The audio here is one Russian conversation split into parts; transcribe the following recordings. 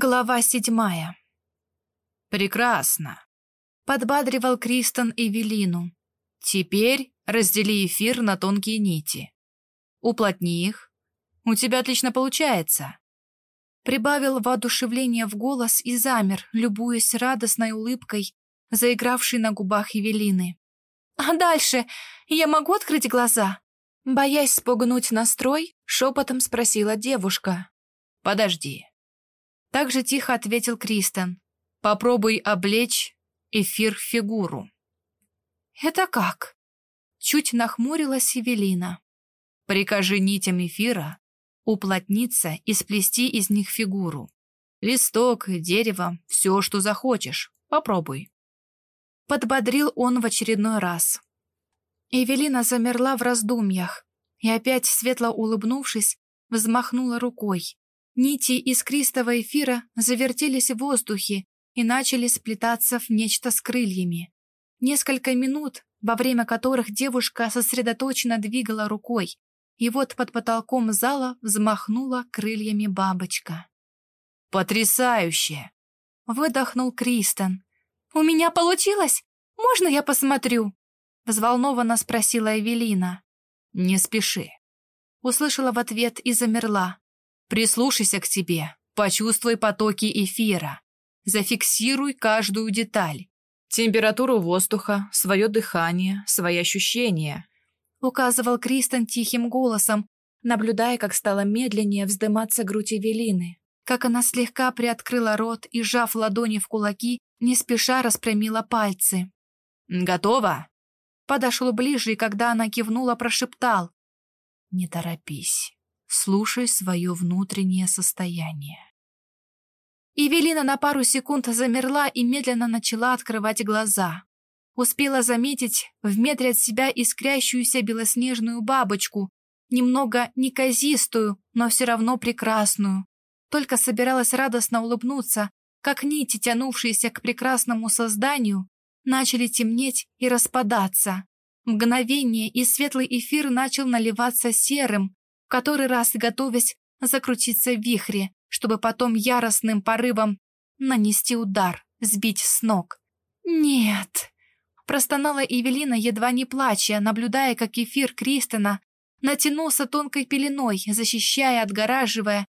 Глава седьмая. «Прекрасно», — подбадривал Кристен Эвелину. «Теперь раздели эфир на тонкие нити. Уплотни их. У тебя отлично получается». Прибавил воодушевление в голос и замер, любуясь радостной улыбкой, заигравшей на губах Эвелины. «А дальше я могу открыть глаза?» Боясь спугнуть настрой, шепотом спросила девушка. «Подожди», так же тихо ответил Кристен. «Попробуй облечь эфир фигуру». «Это как?» Чуть нахмурилась Эвелина. «Прикажи нитям эфира уплотниться и сплести из них фигуру. Листок, дерево, все, что захочешь. Попробуй». Подбодрил он в очередной раз. Эвелина замерла в раздумьях и опять, светло улыбнувшись, взмахнула рукой. Нити искристого эфира завертелись в воздухе и начали сплетаться в нечто с крыльями. Несколько минут, во время которых девушка сосредоточенно двигала рукой, и вот под потолком зала взмахнула крыльями бабочка. «Потрясающе!» — выдохнул Кристен. «У меня получилось? Можно я посмотрю?» — взволнованно спросила Эвелина. «Не спеши», — услышала в ответ и замерла. Прислушайся к себе, почувствуй потоки эфира, зафиксируй каждую деталь. Температуру воздуха, свое дыхание, свои ощущения. Указывал Кристен тихим голосом, наблюдая, как стала медленнее вздыматься грудь Эвелины, как она слегка приоткрыла рот и, сжав ладони в кулаки, не спеша распрямила пальцы. «Готово?» Подошел ближе, и когда она кивнула, прошептал. «Не торопись» слушай свое внутреннее состояние. Евелина на пару секунд замерла и медленно начала открывать глаза. Успела заметить в метре от себя искрящуюся белоснежную бабочку, немного неказистую, но все равно прекрасную. Только собиралась радостно улыбнуться, как нити, тянувшиеся к прекрасному созданию, начали темнеть и распадаться. Мгновение, и светлый эфир начал наливаться серым, который раз готовясь закрутиться в вихре, чтобы потом яростным порывом нанести удар, сбить с ног. «Нет!» Простонала Эвелина, едва не плача, наблюдая, как эфир Кристина натянулся тонкой пеленой, защищая, отгораживая,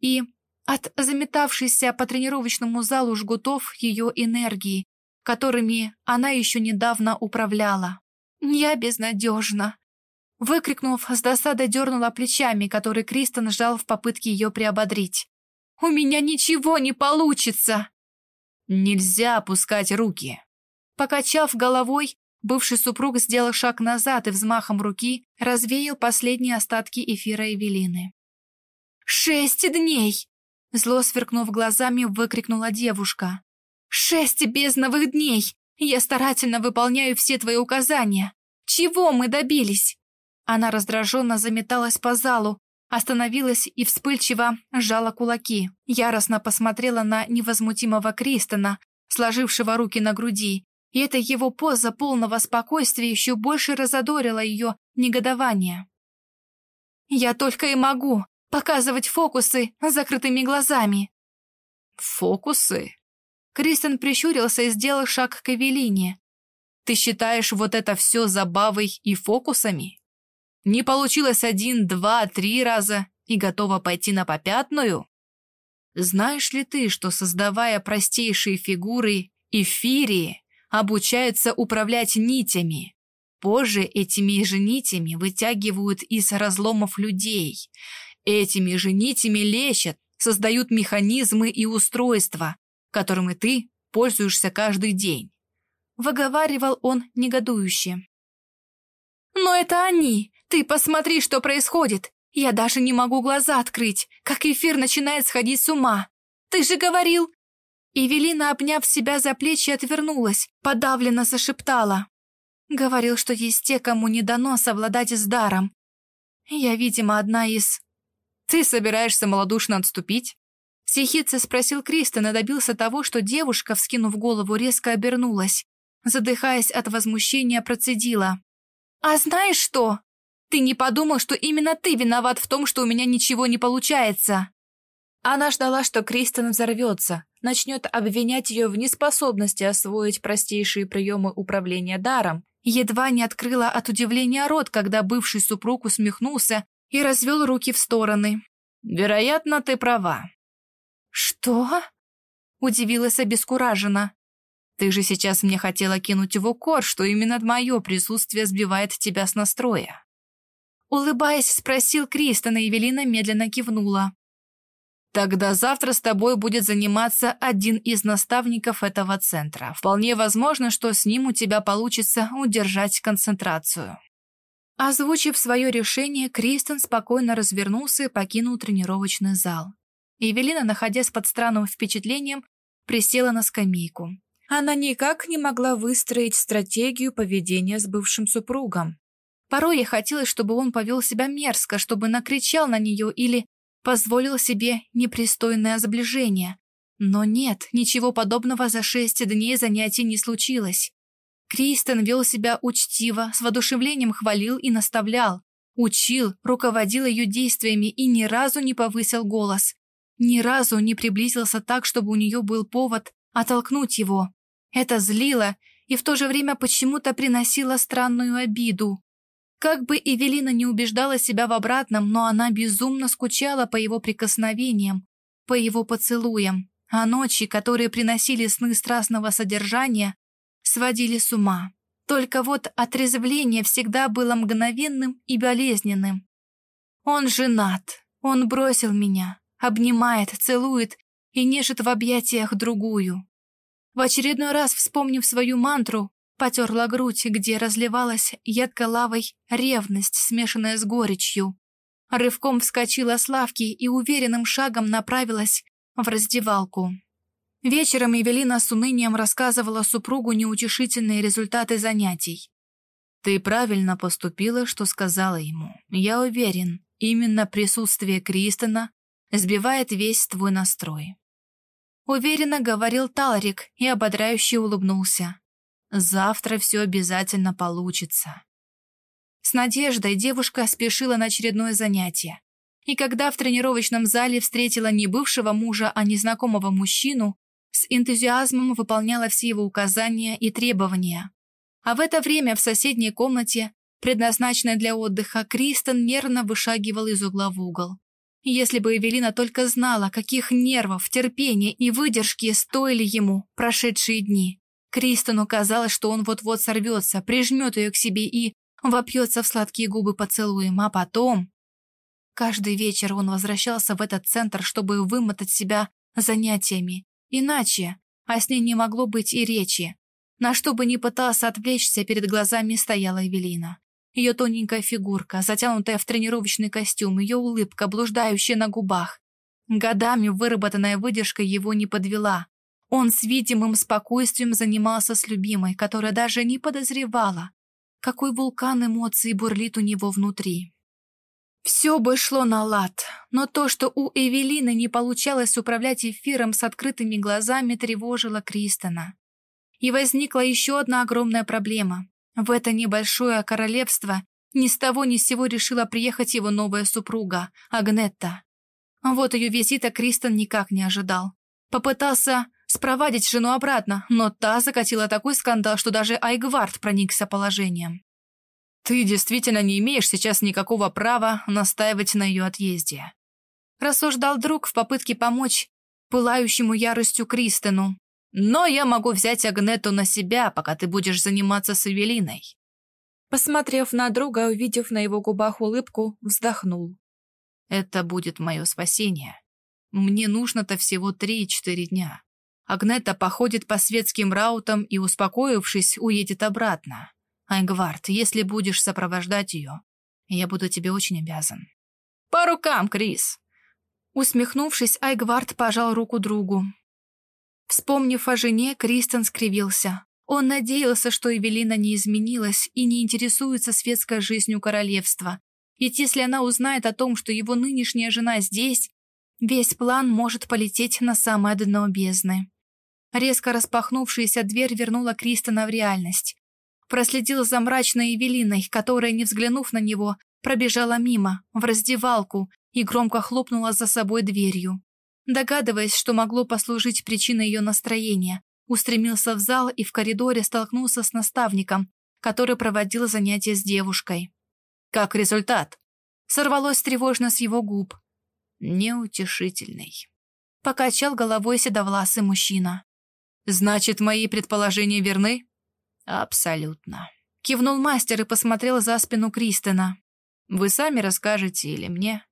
и от заметавшейся по тренировочному залу жгутов ее энергии, которыми она еще недавно управляла. «Я безнадежна!» Выкрикнув, с досадой дернула плечами, которые Кристен сжал в попытке ее приободрить. «У меня ничего не получится!» «Нельзя опускать руки!» Покачав головой, бывший супруг сделал шаг назад и взмахом руки развеял последние остатки эфира Эвелины. «Шесть дней!» Зло сверкнув глазами, выкрикнула девушка. «Шесть бездновых дней! Я старательно выполняю все твои указания! Чего мы добились?» Она раздраженно заметалась по залу, остановилась и вспыльчиво сжала кулаки. Яростно посмотрела на невозмутимого Кристона, сложившего руки на груди, и эта его поза полного спокойствия еще больше разодорила ее негодование. «Я только и могу показывать фокусы закрытыми глазами». «Фокусы?» Кристен прищурился и сделал шаг к Эвелине. «Ты считаешь вот это все забавой и фокусами?» Не получилось один, два, три раза и готова пойти на попятную? Знаешь ли ты, что, создавая простейшие фигуры, эфирии обучаются управлять нитями? Позже этими же нитями вытягивают из разломов людей. Этими же нитями лечат, создают механизмы и устройства, которыми ты пользуешься каждый день. Выговаривал он негодующе. «Но это они! Ты посмотри, что происходит! Я даже не могу глаза открыть, как эфир начинает сходить с ума! Ты же говорил...» Эвелина, обняв себя за плечи, отвернулась, подавленно зашептала. Говорил, что есть те, кому не дано совладать с даром. Я, видимо, одна из... «Ты собираешься малодушно отступить?» Сихица спросил Кристен и добился того, что девушка, вскинув голову, резко обернулась. Задыхаясь от возмущения, процедила. «А знаешь что? Ты не подумал, что именно ты виноват в том, что у меня ничего не получается?» Она ждала, что Кристен взорвется, начнет обвинять ее в неспособности освоить простейшие приемы управления даром, едва не открыла от удивления рот, когда бывший супруг усмехнулся и развел руки в стороны. «Вероятно, ты права». «Что?» — удивилась обескураженно. «Ты же сейчас мне хотела кинуть в укор, что именно мое присутствие сбивает тебя с настроя». Улыбаясь, спросил Кристен, и Евелина медленно кивнула. Тогда завтра с тобой будет заниматься один из наставников этого центра. Вполне возможно, что с ним у тебя получится удержать концентрацию. Озвучив свое решение, Кристен спокойно развернулся и покинул тренировочный зал. Евелина, находясь под странным впечатлением, присела на скамейку. Она никак не могла выстроить стратегию поведения с бывшим супругом. Порой ей хотелось, чтобы он повел себя мерзко, чтобы накричал на нее или позволил себе непристойное сближение. Но нет, ничего подобного за шесть дней занятий не случилось. Кристен вел себя учтиво, с воодушевлением хвалил и наставлял, учил, руководил ее действиями и ни разу не повысил голос. Ни разу не приблизился так, чтобы у нее был повод оттолкнуть его. Это злило и в то же время почему-то приносило странную обиду. Как бы Эвелина не убеждала себя в обратном, но она безумно скучала по его прикосновениям, по его поцелуям, а ночи, которые приносили сны страстного содержания, сводили с ума. Только вот отрезвление всегда было мгновенным и болезненным. Он женат, он бросил меня, обнимает, целует и нежит в объятиях другую. В очередной раз, вспомнив свою мантру, Потерла грудь, где разливалась едкой лавой ревность, смешанная с горечью. Рывком вскочила с лавки и уверенным шагом направилась в раздевалку. Вечером Евелина с унынием рассказывала супругу неутешительные результаты занятий. «Ты правильно поступила, что сказала ему. Я уверен, именно присутствие Кристона сбивает весь твой настрой». Уверенно говорил Талрик и ободряюще улыбнулся. Завтра все обязательно получится. С надеждой девушка спешила на очередное занятие. И когда в тренировочном зале встретила не бывшего мужа, а незнакомого мужчину, с энтузиазмом выполняла все его указания и требования. А в это время в соседней комнате, предназначенной для отдыха, Кристен нервно вышагивал из угла в угол. Если бы Эвелина только знала, каких нервов, терпения и выдержки стоили ему прошедшие дни, Кристону казалось, что он вот-вот сорвется, прижмет ее к себе и вопьется в сладкие губы поцелуем, а потом... Каждый вечер он возвращался в этот центр, чтобы вымотать себя занятиями. Иначе, а с ней не могло быть и речи. На что бы ни пытался отвлечься, перед глазами стояла Эвелина. Ее тоненькая фигурка, затянутая в тренировочный костюм, ее улыбка, блуждающая на губах. Годами выработанная выдержка его не подвела. Он с видимым спокойствием занимался с любимой, которая даже не подозревала, какой вулкан эмоций бурлит у него внутри. Все бы шло на лад, но то, что у Эвелины не получалось управлять эфиром с открытыми глазами, тревожило Кристона. И возникла еще одна огромная проблема. В это небольшое королевство ни с того ни с сего решила приехать его новая супруга, Агнетта. Вот ее визита Кристон никак не ожидал. Попытался спровадить жену обратно, но та закатила такой скандал, что даже Айгвард проникся положением. «Ты действительно не имеешь сейчас никакого права настаивать на ее отъезде», рассуждал друг в попытке помочь пылающему яростью Кристену. «Но я могу взять Агнету на себя, пока ты будешь заниматься с Эвелиной». Посмотрев на друга, увидев на его губах улыбку, вздохнул. «Это будет мое спасение. Мне нужно-то всего три-четыре дня. Агнета походит по светским раутам и, успокоившись, уедет обратно. Айнгвард, если будешь сопровождать ее, я буду тебе очень обязан. По рукам, Крис!» Усмехнувшись, Айгвард пожал руку другу. Вспомнив о жене, Кристен скривился. Он надеялся, что Эвелина не изменилась и не интересуется светской жизнью королевства. Ведь если она узнает о том, что его нынешняя жена здесь, весь план может полететь на самое дно бездны. Резко распахнувшаяся дверь вернула Кристона в реальность. Проследил за мрачной Эвелиной, которая, не взглянув на него, пробежала мимо, в раздевалку и громко хлопнула за собой дверью. Догадываясь, что могло послужить причиной ее настроения, устремился в зал и в коридоре столкнулся с наставником, который проводил занятия с девушкой. «Как результат?» Сорвалось тревожно с его губ. «Неутешительный». Покачал головой седовласый мужчина. «Значит, мои предположения верны?» «Абсолютно». Кивнул мастер и посмотрел за спину Кристина. «Вы сами расскажете или мне?»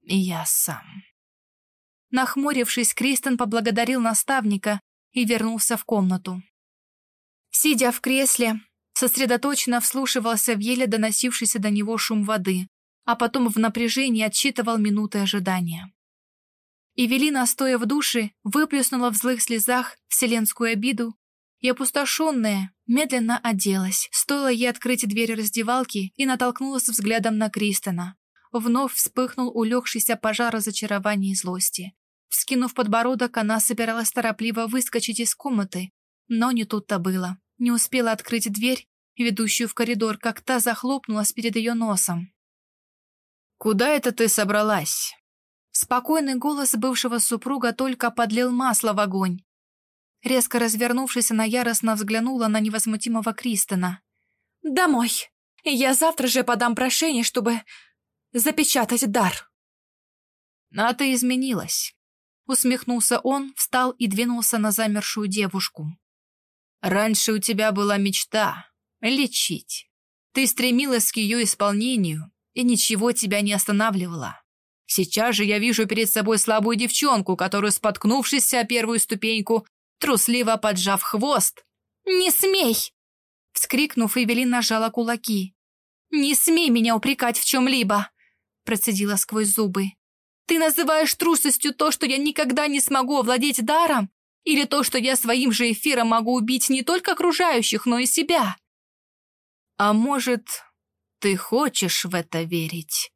«Я сам». Нахмурившись, Кристен поблагодарил наставника и вернулся в комнату. Сидя в кресле, сосредоточенно вслушивался в еле доносившийся до него шум воды, а потом в напряжении отсчитывал минуты ожидания. Эвелина, стоя в душе, выплюснула в злых слезах вселенскую обиду и, опустошенная, медленно оделась. Стоило ей открыть дверь раздевалки и натолкнулась взглядом на Кристона. Вновь вспыхнул улегшийся пожар разочарования и злости. Вскинув подбородок, она собиралась торопливо выскочить из комнаты, но не тут-то было. Не успела открыть дверь, ведущую в коридор, как та захлопнулась перед ее носом. «Куда это ты собралась?» Спокойный голос бывшего супруга только подлил масло в огонь. Резко развернувшись, она яростно взглянула на невозмутимого Кристона. «Домой! Я завтра же подам прошение, чтобы запечатать дар!» «А ты изменилась!» Усмехнулся он, встал и двинулся на замершую девушку. «Раньше у тебя была мечта — лечить. Ты стремилась к ее исполнению, и ничего тебя не останавливало. Сейчас же я вижу перед собой слабую девчонку, которую, споткнувшись о первую ступеньку, трусливо поджав хвост. «Не смей!» Вскрикнув, Эвелин нажала кулаки. «Не смей меня упрекать в чем-либо!» Процедила сквозь зубы. Ты называешь трусостью то, что я никогда не смогу овладеть даром? Или то, что я своим же эфиром могу убить не только окружающих, но и себя? А может, ты хочешь в это верить?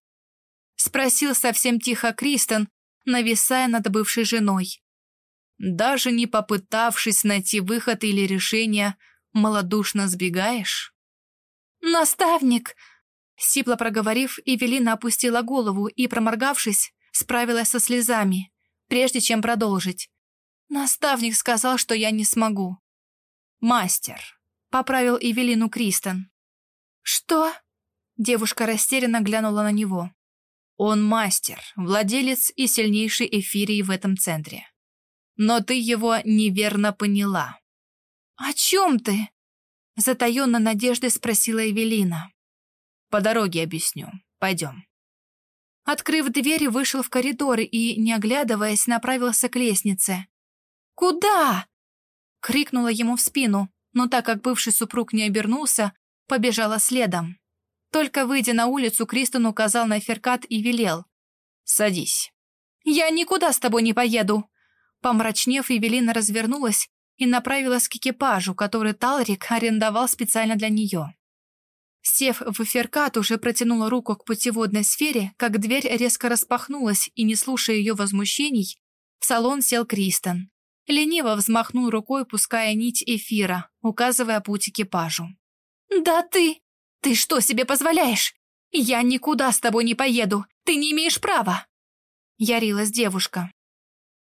Спросил совсем тихо Кристен, нависая над бывшей женой. Даже не попытавшись найти выход или решение, малодушно сбегаешь? «Наставник!» Сипло проговорив, Эвелина опустила голову и, проморгавшись, справилась со слезами, прежде чем продолжить. Наставник сказал, что я не смогу. «Мастер», — поправил Эвелину Кристен. «Что?» Девушка растерянно глянула на него. «Он мастер, владелец и сильнейший эфирий в этом центре. Но ты его неверно поняла». «О чем ты?» Затаенно надеждой спросила Эвелина. «По дороге объясню. Пойдем». Открыв дверь, вышел в коридор и, не оглядываясь, направился к лестнице. «Куда?» — крикнула ему в спину, но так как бывший супруг не обернулся, побежала следом. Только выйдя на улицу, Кристен указал на феркат и велел. «Садись». «Я никуда с тобой не поеду!» Помрачнев, Евелина развернулась и направилась к экипажу, который Талрик арендовал специально для нее. Сев в эфиркат, уже протянула руку к путеводной сфере, как дверь резко распахнулась, и, не слушая ее возмущений, в салон сел Кристен. Лениво взмахнул рукой, пуская нить эфира, указывая путь экипажу. «Да ты! Ты что себе позволяешь? Я никуда с тобой не поеду! Ты не имеешь права!» Ярилась девушка.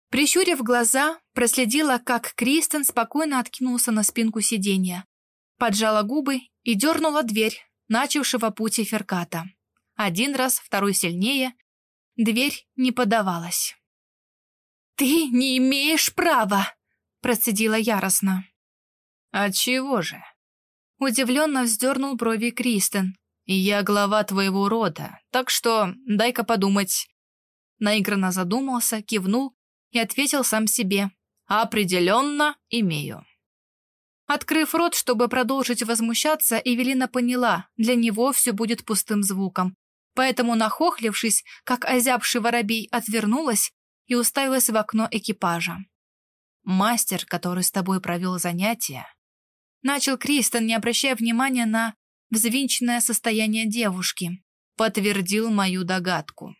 Прищурив глаза, проследила, как Кристен спокойно откинулся на спинку сиденья, поджала губы и дернула дверь, начавшего путь эфирката. Один раз, второй сильнее. Дверь не подавалась. «Ты не имеешь права!» процедила яростно. «Отчего же?» Удивленно вздернул брови Кристен. «Я глава твоего рода, так что дай-ка подумать». Наигранно задумался, кивнул и ответил сам себе. «Определенно имею». Открыв рот, чтобы продолжить возмущаться, Эвелина поняла, для него все будет пустым звуком. Поэтому, нахохлившись, как озябший воробей, отвернулась и уставилась в окно экипажа. «Мастер, который с тобой провел занятия...» Начал Кристен, не обращая внимания на взвинченное состояние девушки. Подтвердил мою догадку.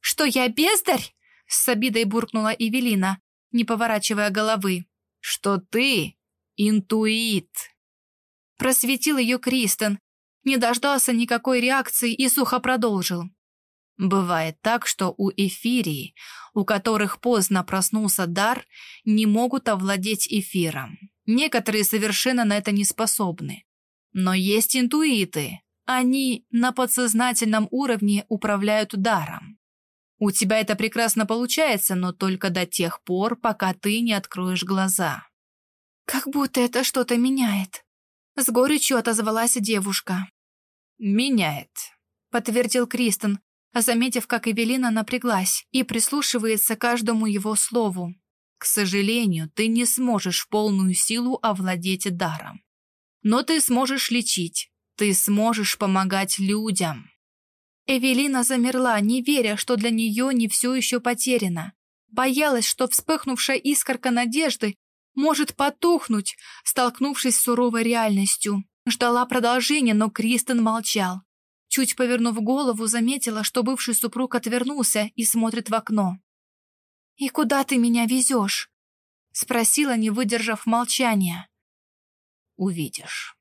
«Что я бездарь?» С обидой буркнула Эвелина, не поворачивая головы. «Что ты Интуит. Просветил ее Кристен, не дождался никакой реакции и сухо продолжил. Бывает так, что у эфирии, у которых поздно проснулся дар, не могут овладеть эфиром. Некоторые совершенно на это не способны. Но есть интуиты. Они на подсознательном уровне управляют даром. У тебя это прекрасно получается, но только до тех пор, пока ты не откроешь глаза. Как будто это что-то меняет. С горечью отозвалась девушка. Меняет, подтвердил Кристен, заметив, как Эвелина напряглась и прислушивается к каждому его слову. К сожалению, ты не сможешь в полную силу овладеть даром. Но ты сможешь лечить, ты сможешь помогать людям. Эвелина замерла, не веря, что для нее не все еще потеряно. Боялась, что вспыхнувшая искорка надежды может потухнуть, столкнувшись с суровой реальностью. Ждала продолжения, но Кристен молчал. Чуть повернув голову, заметила, что бывший супруг отвернулся и смотрит в окно. «И куда ты меня везешь?» Спросила, не выдержав молчания. «Увидишь».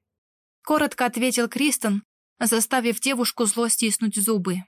Коротко ответил Кристен, заставив девушку зло стиснуть зубы.